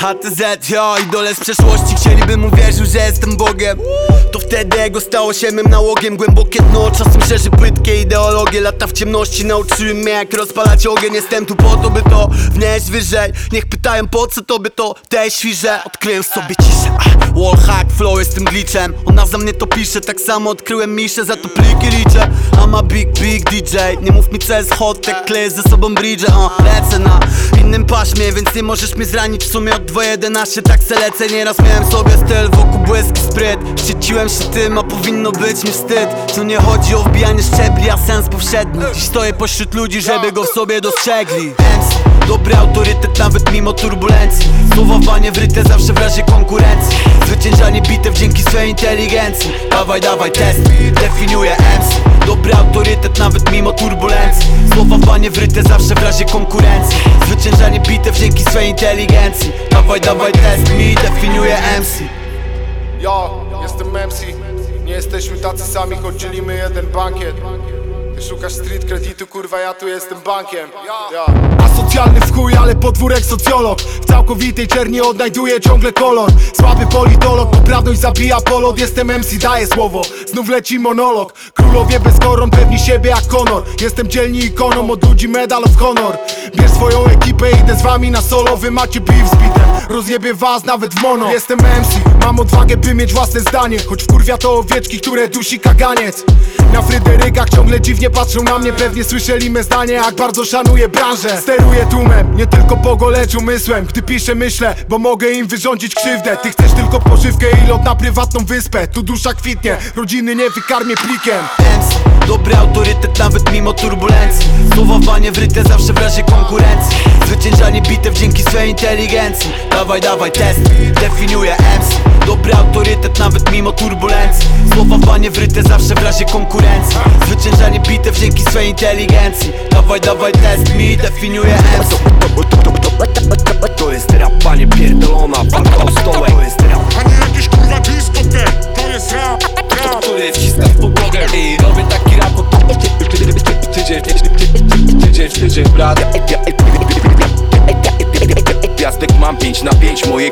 HTZ, jo, idole z przeszłości. Mu wierzył, że jestem Bogiem. To wtedy ego stało się mym nałogiem. Głębokie dno, czasem szerzy płytkie ideologie. Lata w ciemności nauczyły mnie jak rozpalać ogień. Jestem tu po to, by to wnieść wyżej. Niech pytają po co to by to te świże. Odkryłem sobie ciszę, wallhack, flow jestem glitchem. Ona za mnie to pisze, tak samo odkryłem miszę Za to pliki liczę, I'm a big, big DJ Nie mów mi co jest hot, jak kleję ze sobą bridge. Uh, Lecę na innym paśmie, więc nie możesz mnie zranić. W sumie od 2.11 tak se lecę. Nieraz miałem sobie styl, wokół błysk i spryt. Szczyciłem się tym, a powinno być mi wstyd. Tu nie chodzi o wbijanie szczebli, a sens powszedni. Dziś stoję pośród ludzi, żeby go w sobie dostrzegli Dobry autorytet nawet mimo turbulencji. Słowa wryte zawsze w razie konkurencji. Zwyciężanie bitew dzięki swej inteligencji. Dawaj, dawaj, test, definiuje MC Dobry autorytet nawet mimo turbulencji. Słowa wryte zawsze w razie konkurencji. Zwyciężanie bitew dzięki swej inteligencji. Dawaj, dawaj, test, mi definiuje MC Jo, jestem MC Nie jesteśmy tacy sami, choć dzielimy jeden bankiet szukasz street kreditu, kurwa, ja tu jestem bankiem. Ja. Asocjalny w chuj, ale podwórek socjolog. W całkowitej czerni odnajduję ciągle kolor. Słaby politolog, poprawność zabija polot. Jestem MC, daję słowo, znów leci monolog. Królowie bez koron, pewni siebie jak Conor Jestem dzielni ikoną, od ludzi medal of honor Bierz swoją ekipę, idę z wami na solo Wy macie beef z beatem, rozjebię was nawet w mono. Jestem MC, mam odwagę by mieć własne zdanie. Choć wkurwia to owieczki, które dusi kaganiec. Na Fryderykach ciągle dziwnie patrzą na mnie Pewnie słyszeli me zdanie, jak bardzo szanuję branżę. Steruję tłumem, nie tylko pogo, lecz umysłem. Gdy piszę myślę, bo mogę im wyrządzić krzywdę. Ty chcesz tylko pożywkę i lot na prywatną wyspę. Tu dusza kwitnie, rodziny nie wykarmię plikiem Dobry autorytet nawet mimo turbulencji. Słowa w wryte zawsze w razie konkurencji. Zwyciężanie bitew dzięki swej inteligencji. Dawaj, dawaj, test, definiuje MC Dobry autorytet nawet mimo turbulencji. Słowa w wryte zawsze w razie konkurencji. Zwyciężanie bitew dzięki swej inteligencji. Dawaj, dawaj, test, mi definiuje MC To jest rap, panie pierdolona, I robię taki rap od tydzień, tydzień, tydzień, brat Gwiazdek mam 5 na 5, moje